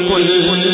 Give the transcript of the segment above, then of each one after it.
کل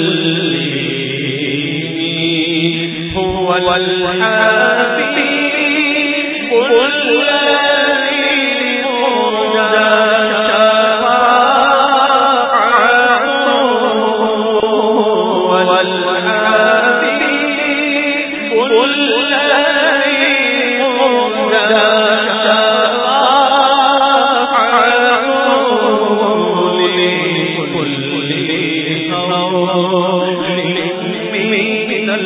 والحبيب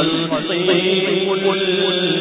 المطيب المطيب